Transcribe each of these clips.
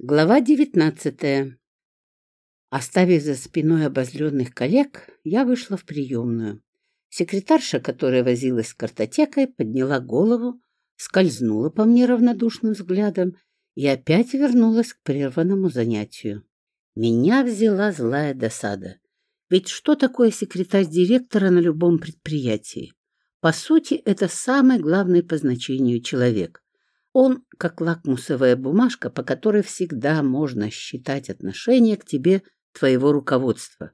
Глава девятнадцатая. Оставив за спиной обозленных коллег, я вышла в приемную. Секретарша, которая возилась с картотекой, подняла голову, скользнула по мне равнодушным взглядом и опять вернулась к прерванному занятию. Меня взяла злая досада. Ведь что такое секретарь директора на любом предприятии? По сути, это самый главный по значению человек. Он как лакмусовая бумажка, по которой всегда можно считать отношение к тебе твоего руководства.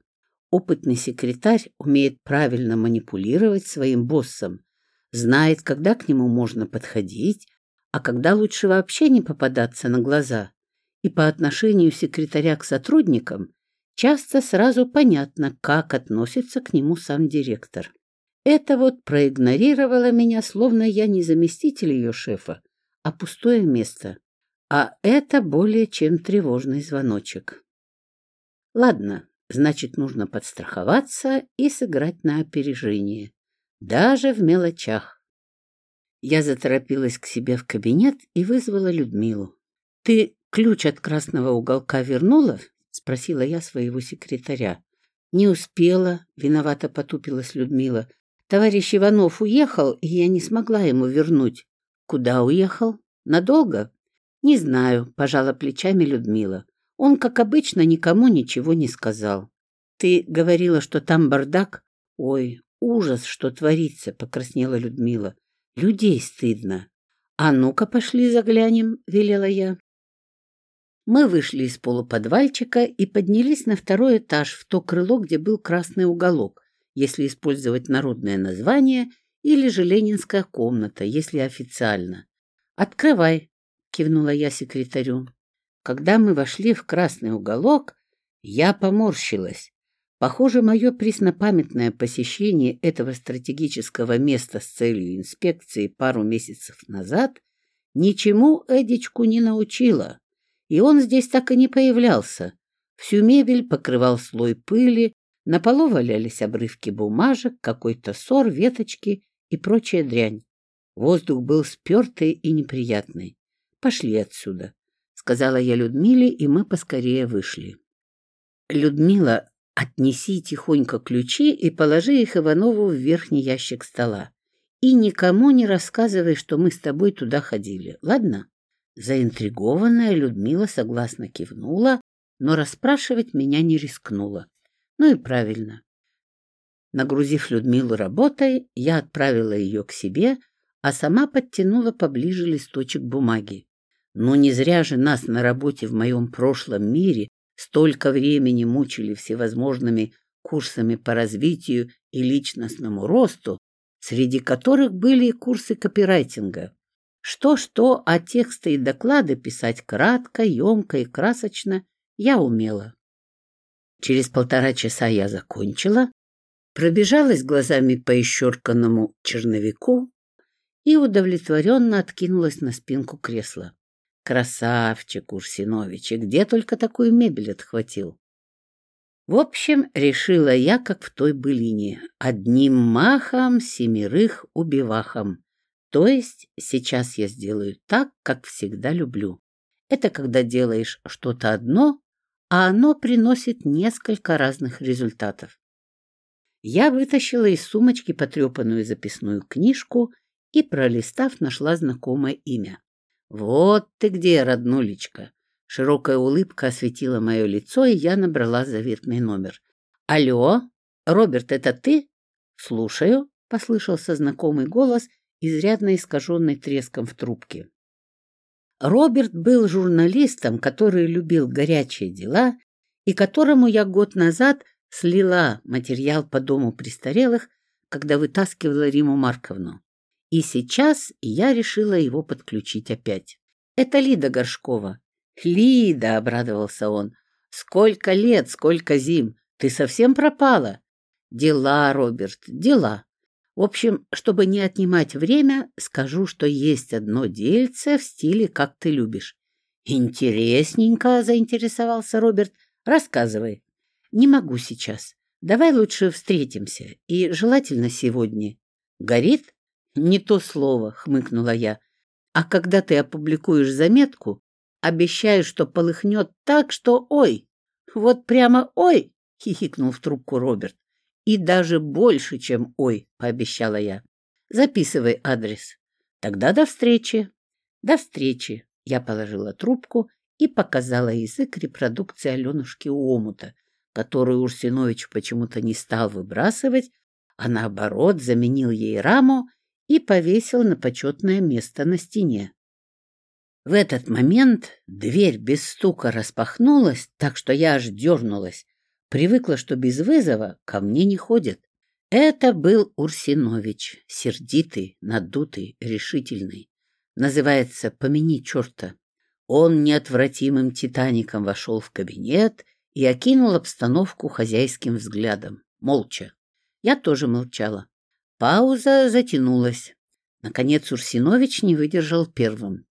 Опытный секретарь умеет правильно манипулировать своим боссом, знает, когда к нему можно подходить, а когда лучше вообще не попадаться на глаза. И по отношению секретаря к сотрудникам часто сразу понятно, как относится к нему сам директор. Это вот проигнорировало меня, словно я не заместитель ее шефа, а А пустое место. А это более чем тревожный звоночек. Ладно, значит, нужно подстраховаться и сыграть на опережение. Даже в мелочах. Я заторопилась к себе в кабинет и вызвала Людмилу. — Ты ключ от красного уголка вернула? — спросила я своего секретаря. — Не успела, — виновато потупилась Людмила. — Товарищ Иванов уехал, и я не смогла ему вернуть. Куда уехал? Надолго? Не знаю, пожала плечами Людмила. Он, как обычно, никому ничего не сказал. Ты говорила, что там бардак? Ой, ужас, что творится, покраснела Людмила. Людей стыдно. А ну-ка пошли заглянем, велела я. Мы вышли из полуподвальчика и поднялись на второй этаж в то крыло, где был красный уголок, если использовать народное название — или же ленинская комната, если официально. «Открывай», — кивнула я секретарю. Когда мы вошли в красный уголок, я поморщилась. Похоже, мое преснопамятное посещение этого стратегического места с целью инспекции пару месяцев назад ничему Эдичку не научило, и он здесь так и не появлялся. Всю мебель покрывал слой пыли, на полу валялись обрывки бумажек, какой-то сор, веточки и прочая дрянь. Воздух был спертый и неприятный. «Пошли отсюда», — сказала я Людмиле, и мы поскорее вышли. «Людмила, отнеси тихонько ключи и положи их Иванову в верхний ящик стола. И никому не рассказывай, что мы с тобой туда ходили, ладно?» Заинтригованная Людмила согласно кивнула, но расспрашивать меня не рискнула. Ну и правильно. Нагрузив Людмилу работой, я отправила ее к себе, а сама подтянула поближе листочек бумаги. Но не зря же нас на работе в моем прошлом мире столько времени мучили всевозможными курсами по развитию и личностному росту, среди которых были и курсы копирайтинга. Что-что, а тексты и доклады писать кратко, емко и красочно я умела. Через полтора часа я закончила, Пробежалась глазами по исчерканному черновику и, удовлетворенно откинулась на спинку кресла. Красавчик Урсинович, и где только такую мебель отхватил? В общем, решила я, как в той былине, одним махом семерых убивахом. То есть сейчас я сделаю так, как всегда люблю. Это когда делаешь что-то одно, а оно приносит несколько разных результатов. Я вытащила из сумочки потрепанную записную книжку и, пролистав, нашла знакомое имя. «Вот ты где, роднулечка!» Широкая улыбка осветила мое лицо, и я набрала заветный номер. «Алло, Роберт, это ты?» «Слушаю», — послышался знакомый голос, изрядно искаженный треском в трубке. Роберт был журналистом, который любил горячие дела и которому я год назад слила материал по дому престарелых, когда вытаскивала Риму Марковну. И сейчас я решила его подключить опять. Это Лида Горшкова. Лида, обрадовался он. Сколько лет, сколько зим. Ты совсем пропала? Дела, Роберт, дела. В общем, чтобы не отнимать время, скажу, что есть одно дельце в стиле «как ты любишь». Интересненько, заинтересовался Роберт. Рассказывай. Не могу сейчас. Давай лучше встретимся. И желательно сегодня. Горит? «Не то слово», — хмыкнула я. «А когда ты опубликуешь заметку, Обещаю, что полыхнет так, что ой! Вот прямо ой! — хихикнул в трубку Роберт. И даже больше, чем ой, — пообещала я. Записывай адрес. Тогда до встречи. До встречи. Я положила трубку и показала язык репродукции Аленушки у омута, которую Урсинович почему-то не стал выбрасывать, а наоборот заменил ей раму и повесил на почетное место на стене. В этот момент дверь без стука распахнулась, так что я аж дернулась. Привыкла, что без вызова ко мне не ходят. Это был Урсинович, сердитый, надутый, решительный. Называется «Помяни черта». Он неотвратимым титаником вошел в кабинет и окинул обстановку хозяйским взглядом, молча. Я тоже молчала. Пауза затянулась. Наконец Урсинович не выдержал первым.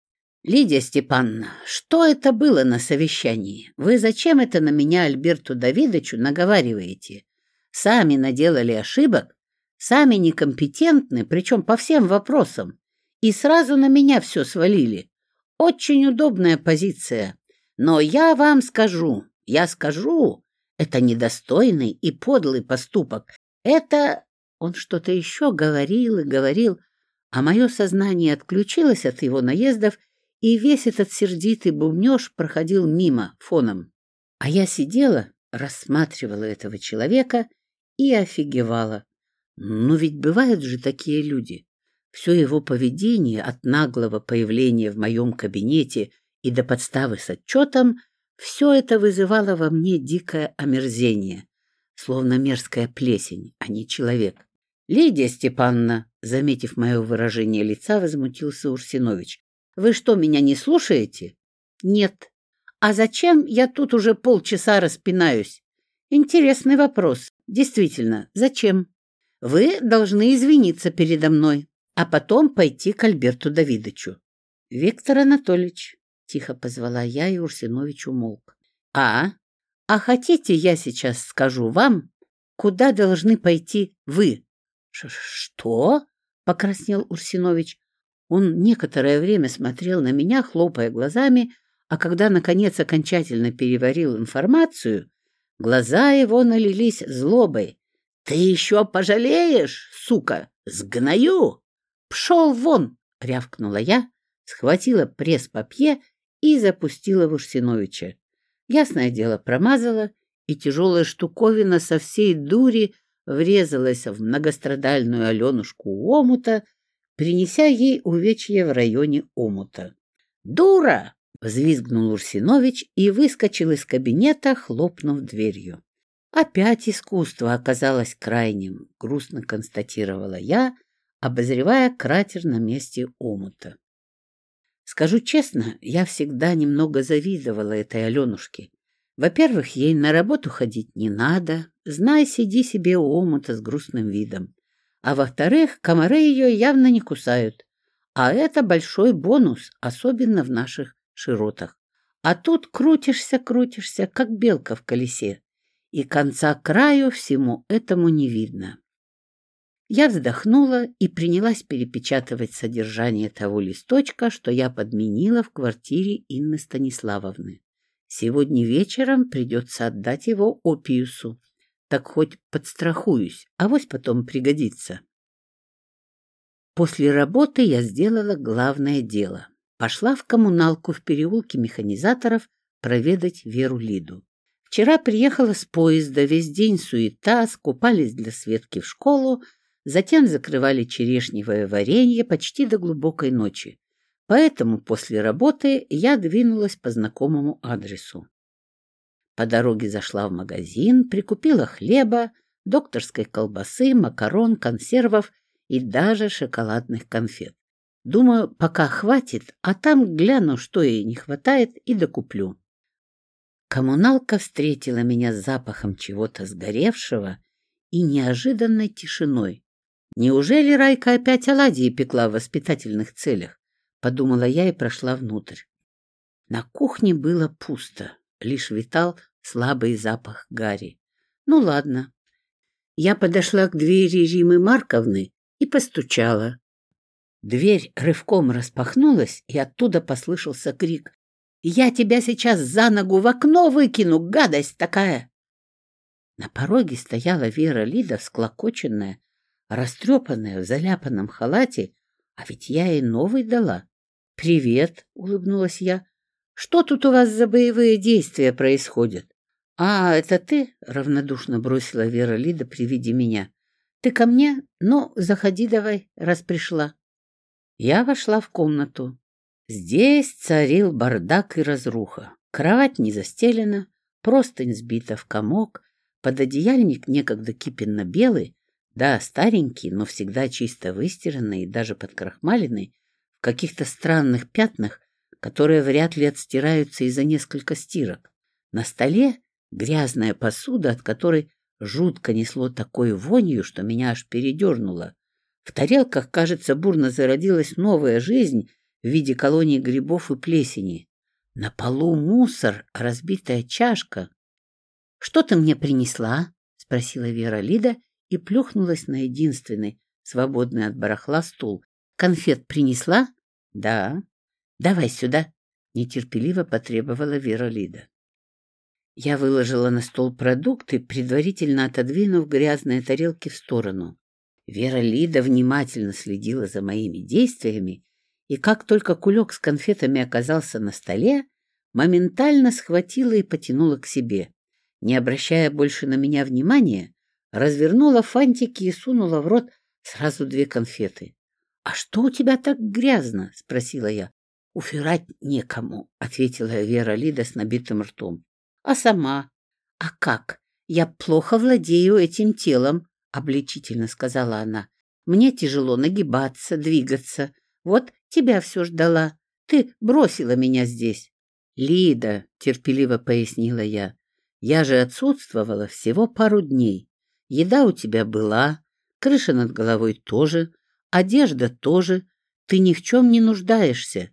«Лидия Степановна, что это было на совещании? Вы зачем это на меня Альберту Давидовичу наговариваете? Сами наделали ошибок, сами некомпетентны, причем по всем вопросам, и сразу на меня все свалили. Очень удобная позиция. Но я вам скажу, Я скажу, это недостойный и подлый поступок. Это... Он что-то еще говорил и говорил, а мое сознание отключилось от его наездов, и весь этот сердитый бумнеж проходил мимо, фоном. А я сидела, рассматривала этого человека и офигевала. Но ну ведь бывают же такие люди. Все его поведение от наглого появления в моем кабинете и до подставы с отчетом — все это вызывало во мне дикое омерзение, словно мерзкая плесень, а не человек. «Лидия Степановна», — заметив мое выражение лица, возмутился Урсинович, — «вы что, меня не слушаете?» «Нет». «А зачем я тут уже полчаса распинаюсь?» «Интересный вопрос. Действительно, зачем?» «Вы должны извиниться передо мной, а потом пойти к Альберту Давидовичу». «Виктор Анатольевич, тихо позвала я, и Урсинович умолк. А? А хотите, я сейчас скажу вам, куда должны пойти вы? «Что?» — покраснел Урсинович. Он некоторое время смотрел на меня, хлопая глазами, а когда, наконец, окончательно переварил информацию, глаза его налились злобой. «Ты еще пожалеешь, и запустила Бурсиновича. Ясное дело промазала, и тяжелая штуковина со всей дури врезалась в многострадальную Аленушку омута, принеся ей увечья в районе омута. «Дура!» — взвизгнул Урсинович и выскочил из кабинета, хлопнув дверью. «Опять искусство оказалось крайним», — грустно констатировала я, обозревая кратер на месте омута. Скажу честно, я всегда немного завидовала этой Аленушке. Во-первых, ей на работу ходить не надо, знай, сиди себе у омута с грустным видом. А во-вторых, комары ее явно не кусают. А это большой бонус, особенно в наших широтах. А тут крутишься-крутишься, как белка в колесе, и конца краю всему этому не видно. Я вздохнула и принялась перепечатывать содержание того листочка, что я подменила в квартире Инны Станиславовны. Сегодня вечером придется отдать его Опиусу. Так хоть подстрахуюсь, а вось потом пригодится. После работы я сделала главное дело. Пошла в коммуналку в переулке механизаторов проведать Веру Лиду. Вчера приехала с поезда, весь день суета, скупались для Светки в школу, затем закрывали черешневое варенье почти до глубокой ночи. Поэтому после работы я двинулась по знакомому адресу. По дороге зашла в магазин, прикупила хлеба, докторской колбасы, макарон, консервов и даже шоколадных конфет. Думаю, пока хватит, а там гляну, что ей не хватает, и докуплю. Коммуналка встретила меня с запахом чего-то сгоревшего и неожиданной тишиной. Неужели Райка опять оладьи пекла в воспитательных целях? Подумала я и прошла внутрь. На кухне было пусто, лишь витал слабый запах гари. Ну ладно. Я подошла к двери Римы Марковны и постучала. Дверь рывком распахнулась, и оттуда послышался крик. «Я тебя сейчас за ногу в окно выкину, гадость такая!» На пороге стояла Вера Лида, склокоченная. растрепанная, в заляпанном халате, а ведь я ей новый дала. «Привет!» — улыбнулась я. «Что тут у вас за боевые действия происходят?» «А, это ты?» — равнодушно бросила Вера Лида при виде меня. «Ты ко мне? Ну, заходи давай, раз пришла». Я вошла в комнату. Здесь царил бардак и разруха. Кровать не застелена, простынь сбита в комок, пододеяльник некогда кипенно-белый, да, старенький, но всегда чисто выстиранный и даже подкрахмаленный, в каких-то странных пятнах, которые вряд ли отстираются из-за несколько стирок. На столе грязная посуда, от которой жутко несло такой вонью, что меня аж передернуло. В тарелках, кажется, бурно зародилась новая жизнь в виде колонии грибов и плесени. На полу мусор, разбитая чашка. — Что ты мне и плюхнулась на единственный, свободный от барахла стул. «Конфет принесла?» «Да». «Давай сюда», — нетерпеливо потребовала Вера Лида. Я выложила на стол продукты, предварительно отодвинув грязные тарелки в сторону. Вера Лида внимательно следила за моими действиями, и как только кулек с конфетами оказался на столе, моментально схватила и потянула к себе. Не обращая больше на меня внимания, развернула фантики и сунула в рот сразу две конфеты. — А что у тебя так грязно? — спросила я. — Уфирать некому, — ответила Вера Лида с набитым ртом. — А сама? — А как? Я плохо владею этим телом, обличительно сказала она. Мне тяжело нагибаться, двигаться. Вот тебя все ждала. Ты бросила меня здесь. Лида, терпеливо пояснила я. Я же отсутствовала всего пару дней. Еда у тебя была, крыша над головой тоже, одежда тоже. Ты ни в чем не нуждаешься.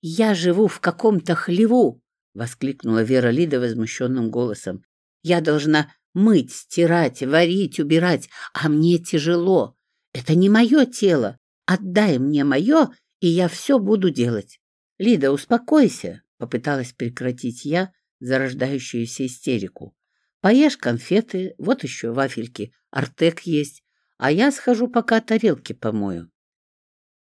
Я живу в каком-то хлеву, воскликнула Вера Лида возмущенным голосом. Я должна Мыть, стирать, варить, убирать, а мне тяжело. Это не мое тело. Отдай мне мое, и я все буду делать. Лида, успокойся, попыталась прекратить я зарождающуюся истерику. Поешь конфеты, вот еще вафельки, артек есть, а я схожу пока тарелки помою.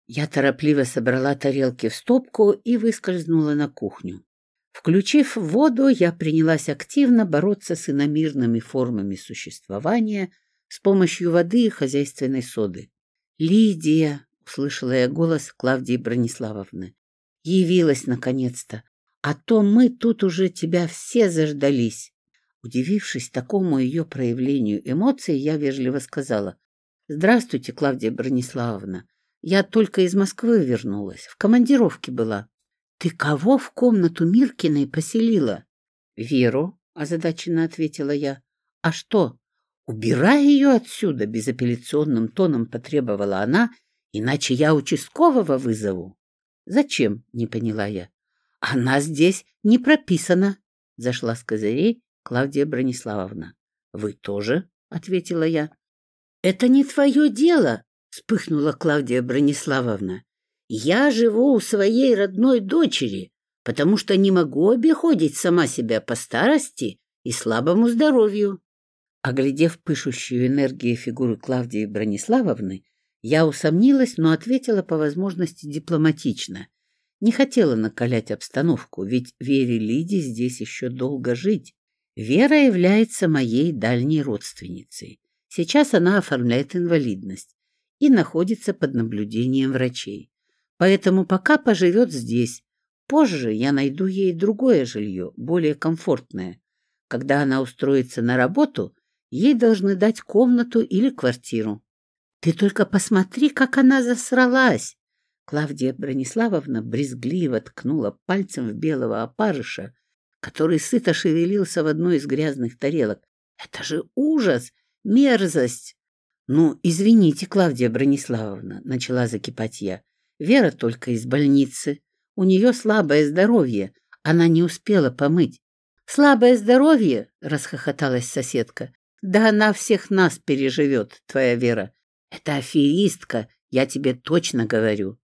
Я торопливо собрала тарелки в стопку и выскользнула на кухню. Включив воду, я принялась активно бороться с иномирными формами существования с помощью воды и хозяйственной соды. «Лидия!» — услышала я голос Клавдии Брониславовны. «Явилась наконец-то! А то мы тут уже тебя все заждались!» Удивившись такому ее проявлению эмоций, я вежливо сказала. «Здравствуйте, Клавдия Брониславовна. Я только из Москвы вернулась. В командировке была». «Ты кого в комнату Миркиной поселила?» «Веру», — озадаченно ответила я. «А что?» «Убирай ее отсюда!» — безапелляционным тоном потребовала она, «иначе я участкового вызову». «Зачем?» — не Клавдия Брониславовна. «Вы тоже?» — ответила я. «Это не твое дело!» — вспыхнула Клавдия Брониславовна. «Я живу у своей родной дочери, потому что не могу обиходить сама себя по старости и слабому здоровью». Оглядев пышущую энергию фигуру Клавдии Брониславовны, я усомнилась, но ответила по возможности дипломатично. Не хотела накалять обстановку, ведь Вере Лиде здесь еще долго жить. Вера является моей дальней родственницей. Сейчас она оформляет инвалидность и находится под наблюдением врачей. Поэтому пока поживет здесь. Позже я найду ей другое жилье, более комфортное. Когда она устроится на работу, ей должны дать комнату или квартиру. Ты только посмотри, как она засралась! Клавдия Брониславовна брезгливо ткнула пальцем в белого опарыша, который сыто шевелился в одной из грязных тарелок. Это же ужас! Мерзость! Ну, извините, Клавдия Брониславовна, начала закипать я. Вера только из больницы. У нее слабое здоровье. Она не успела помыть. «Слабое здоровье?» — расхохоталась соседка. «Да она всех нас переживет, твоя Вера. Это аферистка, я тебе точно говорю».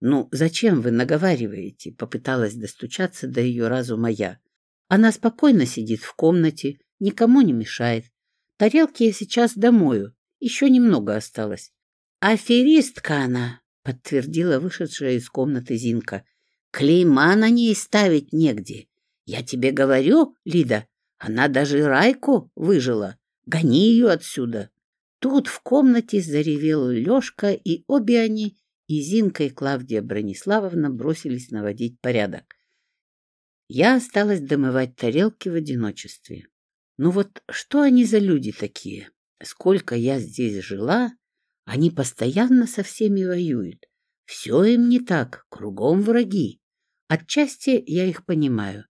«Ну, зачем вы наговариваете?» — попыталась достучаться до ее разума я. Она спокойно сидит в комнате, никому не мешает. Тарелки я сейчас домою, еще немного осталось. «Аферистка она!» — подтвердила вышедшая из комнаты Зинка. «Клейма на ней ставить негде. Я тебе говорю, Лида, она даже Райку выжила. Гони ее отсюда!» Тут в комнате заревел Лешка, и обе они, и Зинка, и Клавдия Брониславовна, бросились наводить порядок. Я осталась домывать тарелки в одиночестве. Ну вот что они за люди такие? Сколько я здесь жила, они постоянно со всеми воюют. Все им не так, кругом враги. Отчасти я их понимаю.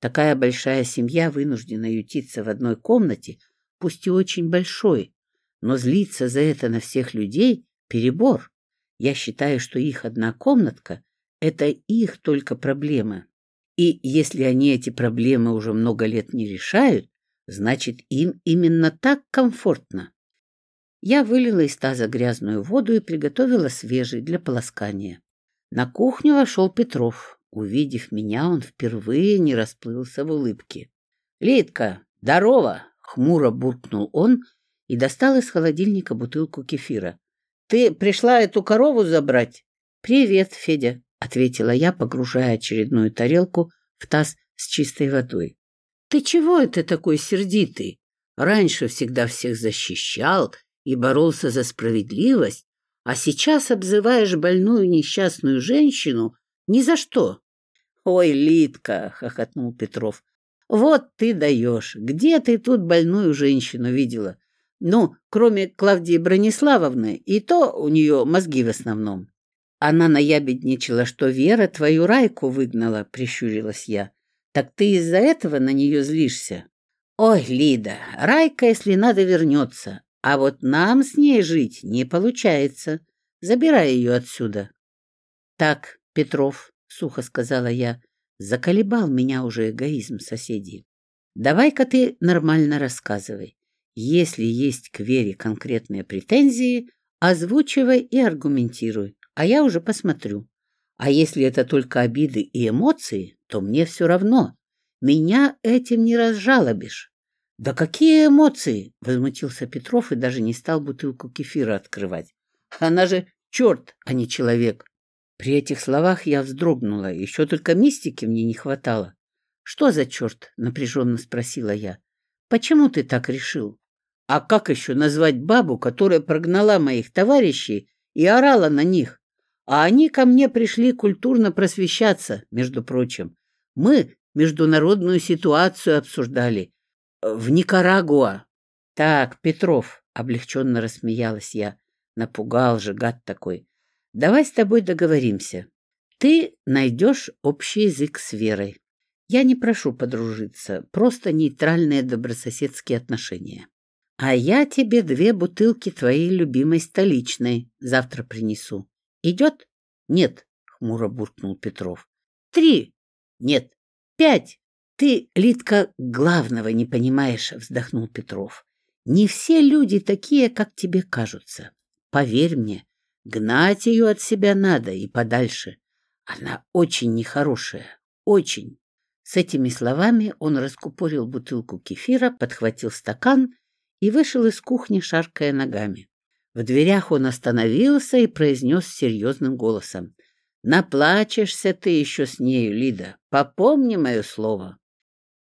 Такая большая семья вынуждена ютиться в одной комнате, пусть и очень большой, но злиться за это на всех людей — перебор. Я считаю, что их одна комнатка — это их только проблемы. И если они эти проблемы уже много лет не решают, значит, им именно так комфортно. Я вылила из таза грязную воду и приготовила свежий для полоскания. На кухню вошел Петров. Увидев меня, он впервые не расплылся ответила я, погружая очередную тарелку в таз с чистой водой. «Ты чего это такой сердитый? Раньше всегда всех защищал и боролся за справедливость, а сейчас обзываешь больную несчастную женщину ни за что». «Ой, Литка!» — хохотнул Петров. «Вот ты даешь! Где ты тут больную женщину видела? Ну, кроме Клавдии Брониславовны, и то у нее мозги в основном». Она наябедничала, что Вера твою Райку выгнала, прищурилась я. Так ты из-за этого на нее злишься? Ой, Лида, Райка, если надо, вернется. А вот нам с ней жить не получается. Забирай ее отсюда. Так, Петров, сухо сказала я, заколебал меня уже эгоизм соседей. Давай-ка ты нормально рассказывай. Если есть к Вере конкретные претензии, озвучивай и аргументируй, а я уже посмотрю. А если это только обиды и эмоции, то мне все равно. Меня этим не разжалобишь. «Да какие эмоции!» — возмутился Петров и даже не стал бутылку кефира открывать. «Она же черт, а не человек!» При этих словах я вздрогнула, еще только мистики мне не хватало. «Что за черт?» — напряженно спросила я. «Почему ты так решил?» А как еще назвать бабу, которая прогнала моих товарищей и орала на них? А они ко мне пришли культурно просвещаться, между прочим. Мы международную ситуацию обсуждали. В Никарагуа. Так, Петров, облегченно рассмеялась я. Напугал же, гад такой. Давай с тобой договоримся. Ты найдешь общий язык с Верой. Я не прошу подружиться, просто нейтральные добрососедские отношения. А я тебе две бутылки твоей любимой столичной завтра принесу. Идет? Нет, хмуро буркнул Петров. Три? Нет. Пять. Ты, Литка, главного не понимаешь, вздохнул Петров. Не все люди такие, как тебе кажутся. Поверь мне, гнать ее от себя надо и подальше. Она очень нехорошая, очень. С этими словами он раскупорил бутылку кефира, подхватил стакан и вышел из кухни, шаркая ногами. В дверях он остановился и произнес серьезным голосом. «Наплачешься ты еще с нею, Лида. Попомни мое слово».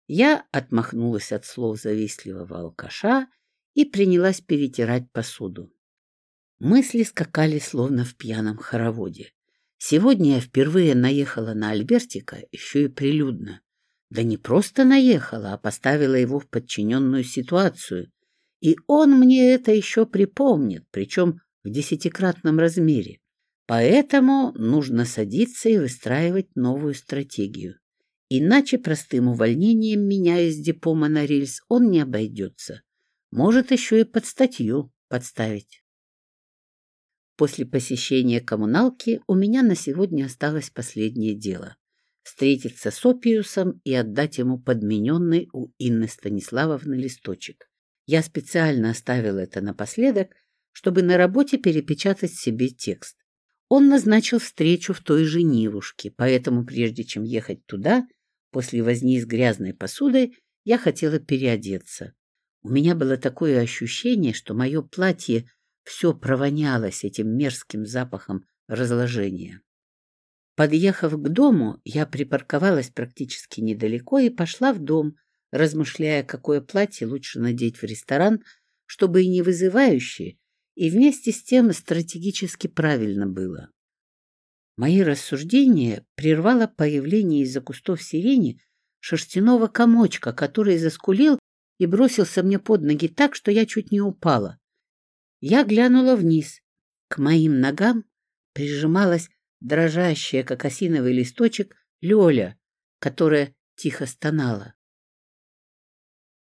Я отмахнулась от слов завистливого алкаша и принялась перетирать посуду. Мысли скакали, словно в пьяном хороводе. Сегодня я впервые наехала на Альбертика еще и прилюдно. Да не просто наехала, а поставила его в подчиненную ситуацию, И он мне это еще припомнит, причем в десятикратном размере. Поэтому нужно садиться и выстраивать новую стратегию. Иначе простым увольнением меня из депо монорельс он не обойдется. Может еще и под статью подставить. После посещения коммуналки у меня на сегодня осталось последнее дело — встретиться с Опиусом и отдать ему подмененный у Инны Станиславовны листочек. Я специально оставил это напоследок, чтобы на работе перепечатать себе текст. Он назначил встречу в той же Нивушке, поэтому прежде чем ехать туда, после возни с грязной посудой, я хотела переодеться. У меня было такое ощущение, что мое платье все провонялось этим мерзким запахом разложения. Подъехав к дому, я припарковалась практически недалеко и пошла в дом, размышляя, какое платье лучше надеть в ресторан, чтобы и не вызывающее, и вместе с тем стратегически правильно было. Мои рассуждения прервало появление из-за кустов сирени шерстяного комочка, который заскулил и бросился мне под ноги так, что я чуть не упала. Я глянула вниз. К моим ногам прижималась дрожащая, как осиновый листочек, Лёля, которая тихо стонала.